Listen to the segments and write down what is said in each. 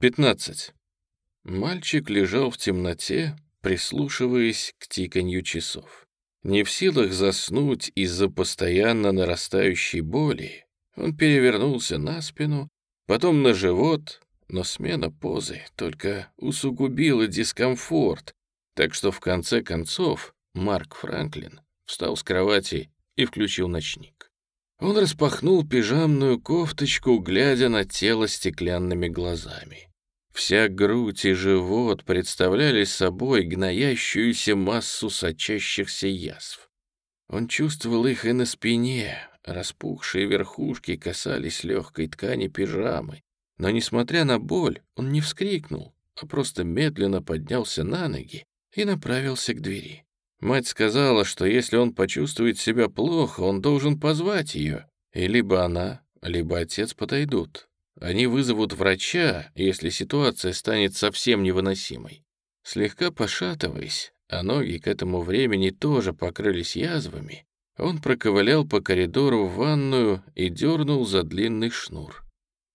15. Мальчик лежал в темноте, прислушиваясь к тиканью часов. Не в силах заснуть из-за постоянно нарастающей боли, он перевернулся на спину, потом на живот, но смена позы только усугубила дискомфорт, так что в конце концов Марк Франклин встал с кровати и включил ночник. Он распахнул пижамную кофточку, глядя на тело стеклянными глазами. Вся грудь и живот представляли собой гноящуюся массу сочащихся язв. Он чувствовал их и на спине, распухшие верхушки касались легкой ткани пижамы. Но, несмотря на боль, он не вскрикнул, а просто медленно поднялся на ноги и направился к двери. Мать сказала, что если он почувствует себя плохо, он должен позвать ее, и либо она, либо отец подойдут. Они вызовут врача, если ситуация станет совсем невыносимой. Слегка пошатываясь, а ноги к этому времени тоже покрылись язвами, он проковылял по коридору в ванную и дернул за длинный шнур.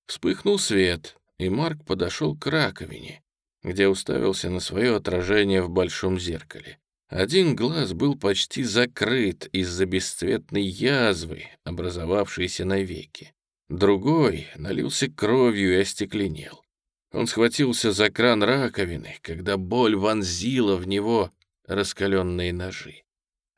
Вспыхнул свет, и Марк подошел к раковине, где уставился на свое отражение в большом зеркале. Один глаз был почти закрыт из-за бесцветной язвы, образовавшейся на веке. Другой налился кровью и остекленел. Он схватился за кран раковины, когда боль вонзила в него раскаленные ножи.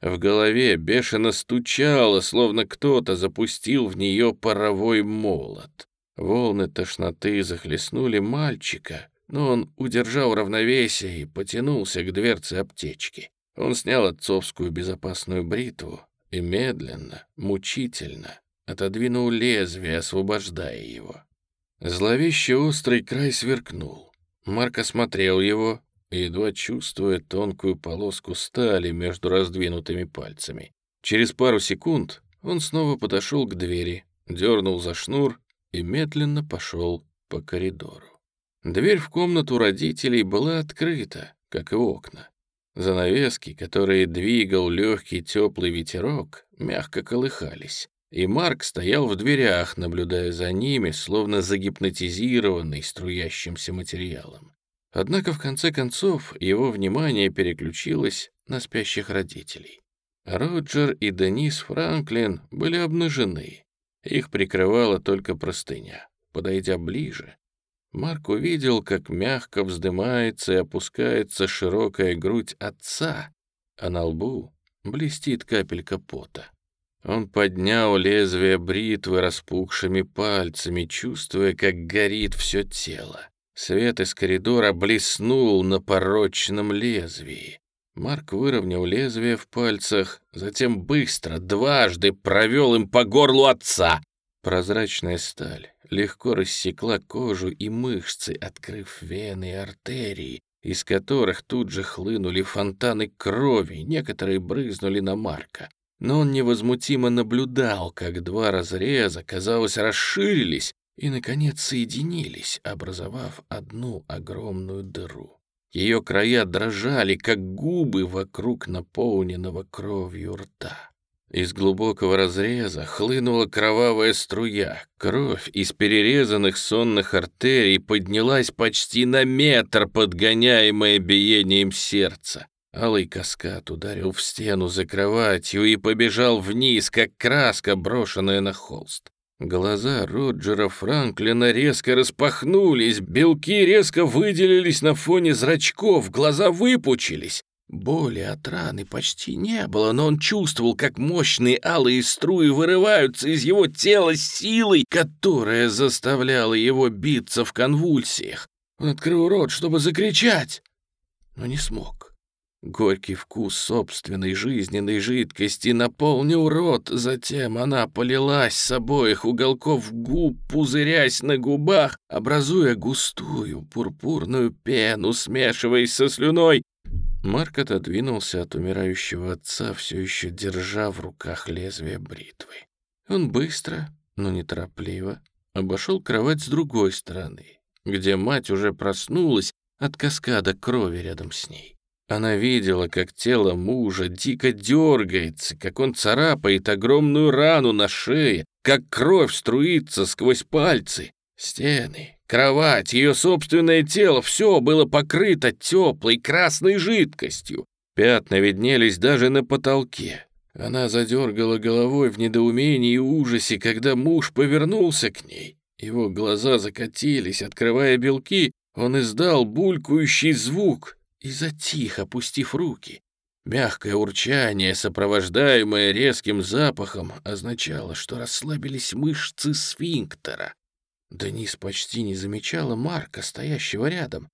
В голове бешено стучало, словно кто-то запустил в нее паровой молот. Волны тошноты захлестнули мальчика, но он удержал равновесие и потянулся к дверце аптечки. Он снял отцовскую безопасную бритву и медленно, мучительно отодвинул лезвие, освобождая его. Зловеще острый край сверкнул. Марк осмотрел его, едва чувствуя тонкую полоску стали между раздвинутыми пальцами. Через пару секунд он снова подошел к двери, дернул за шнур и медленно пошел по коридору. Дверь в комнату родителей была открыта, как и окна. Занавески, которые двигал легкий теплый ветерок, мягко колыхались и Марк стоял в дверях, наблюдая за ними, словно загипнотизированный струящимся материалом. Однако в конце концов его внимание переключилось на спящих родителей. Роджер и Денис Франклин были обнажены. Их прикрывала только простыня. Подойдя ближе, Марк увидел, как мягко вздымается и опускается широкая грудь отца, а на лбу блестит капелька пота. Он поднял лезвие бритвы распухшими пальцами, чувствуя, как горит все тело. Свет из коридора блеснул на порочном лезвии. Марк выровнял лезвие в пальцах, затем быстро, дважды провел им по горлу отца. Прозрачная сталь легко рассекла кожу и мышцы, открыв вены и артерии, из которых тут же хлынули фонтаны крови, некоторые брызнули на Марка но он невозмутимо наблюдал, как два разреза, казалось, расширились и, наконец, соединились, образовав одну огромную дыру. Ее края дрожали, как губы вокруг наполненного кровью рта. Из глубокого разреза хлынула кровавая струя. Кровь из перерезанных сонных артерий поднялась почти на метр, подгоняемая биением сердца. Алый каскад ударил в стену за кроватью и побежал вниз, как краска, брошенная на холст. Глаза Роджера Франклина резко распахнулись, белки резко выделились на фоне зрачков, глаза выпучились. Боли от раны почти не было, но он чувствовал, как мощные алые струи вырываются из его тела силой, которая заставляла его биться в конвульсиях. Он открыл рот, чтобы закричать, но не смог. Горький вкус собственной жизненной жидкости наполнил рот, затем она полилась с обоих уголков губ, пузырясь на губах, образуя густую пурпурную пену, смешиваясь со слюной. Марк отодвинулся от умирающего отца, все еще держа в руках лезвие бритвы. Он быстро, но неторопливо обошел кровать с другой стороны, где мать уже проснулась от каскада крови рядом с ней. Она видела, как тело мужа дико дергается, как он царапает огромную рану на шее, как кровь струится сквозь пальцы. Стены, Кровать, ее собственное тело, все было покрыто теплой красной жидкостью. Пятна виднелись даже на потолке. Она задергала головой в недоумении и ужасе, когда муж повернулся к ней. Его глаза закатились, открывая белки, он издал булькающий звук и затих, опустив руки. Мягкое урчание, сопровождаемое резким запахом, означало, что расслабились мышцы сфинктера. Денис почти не замечала Марка, стоящего рядом.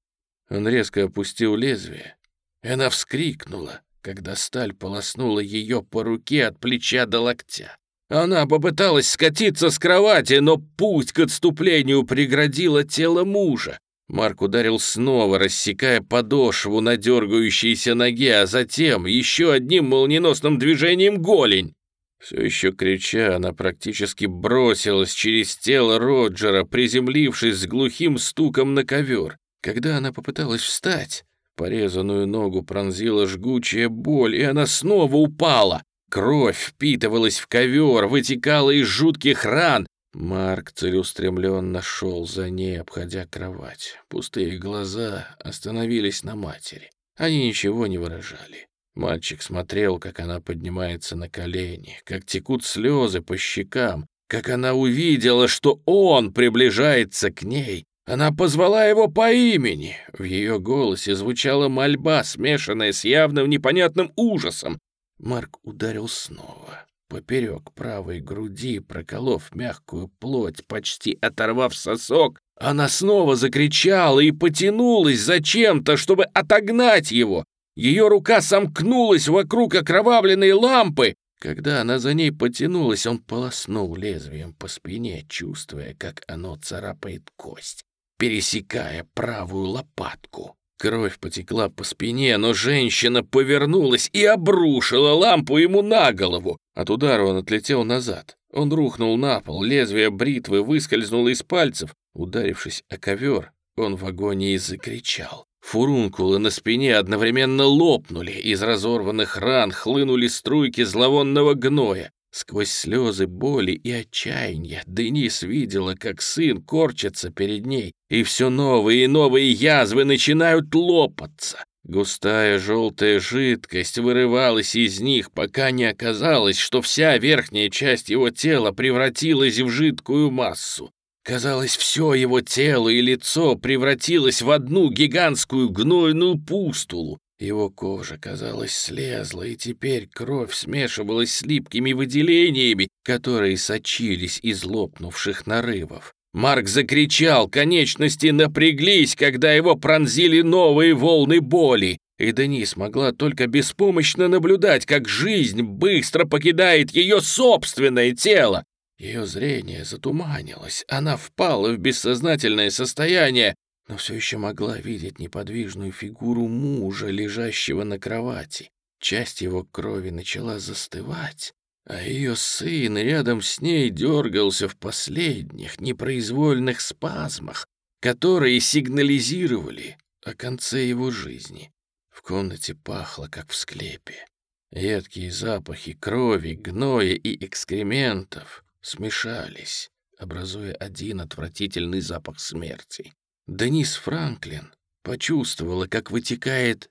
Он резко опустил лезвие, она вскрикнула, когда сталь полоснула ее по руке от плеча до локтя. Она попыталась скатиться с кровати, но путь к отступлению преградило тело мужа. Марк ударил снова, рассекая подошву на дергающейся ноге, а затем еще одним молниеносным движением голень. Все еще крича, она практически бросилась через тело Роджера, приземлившись с глухим стуком на ковер. Когда она попыталась встать, порезанную ногу пронзила жгучая боль, и она снова упала. Кровь впитывалась в ковер, вытекала из жутких ран, Марк целеустремленно шел за ней, обходя кровать. Пустые глаза остановились на матери. Они ничего не выражали. Мальчик смотрел, как она поднимается на колени, как текут слезы по щекам, как она увидела, что он приближается к ней. Она позвала его по имени. В ее голосе звучала мольба, смешанная с явным непонятным ужасом. Марк ударил снова поперек правой груди, проколов мягкую плоть, почти оторвав сосок, она снова закричала и потянулась зачем-то, чтобы отогнать его. Ее рука сомкнулась вокруг окровавленной лампы. Когда она за ней потянулась, он полоснул лезвием по спине, чувствуя, как оно царапает кость, пересекая правую лопатку. Кровь потекла по спине, но женщина повернулась и обрушила лампу ему на голову. От удара он отлетел назад. Он рухнул на пол, лезвие бритвы выскользнуло из пальцев. Ударившись о ковер, он в агонии закричал. Фурункулы на спине одновременно лопнули, из разорванных ран хлынули струйки зловонного гноя. Сквозь слезы боли и отчаяния Денис видела, как сын корчится перед ней, и все новые и новые язвы начинают лопаться. Густая желтая жидкость вырывалась из них, пока не оказалось, что вся верхняя часть его тела превратилась в жидкую массу. Казалось, все его тело и лицо превратилось в одну гигантскую гнойную пустулу. Его кожа, казалось, слезла, и теперь кровь смешивалась с липкими выделениями, которые сочились из лопнувших нарывов. Марк закричал, конечности напряглись, когда его пронзили новые волны боли, и Денис могла только беспомощно наблюдать, как жизнь быстро покидает ее собственное тело. Ее зрение затуманилось, она впала в бессознательное состояние, но все еще могла видеть неподвижную фигуру мужа, лежащего на кровати. Часть его крови начала застывать, а ее сын рядом с ней дергался в последних непроизвольных спазмах, которые сигнализировали о конце его жизни. В комнате пахло, как в склепе. Едкие запахи крови, гноя и экскрементов смешались, образуя один отвратительный запах смерти. Денис Франклин почувствовала, как вытекает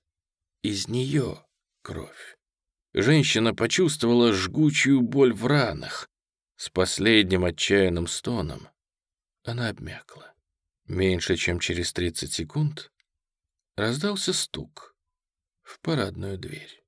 из нее кровь. Женщина почувствовала жгучую боль в ранах. С последним отчаянным стоном она обмякла. Меньше чем через 30 секунд раздался стук в парадную дверь.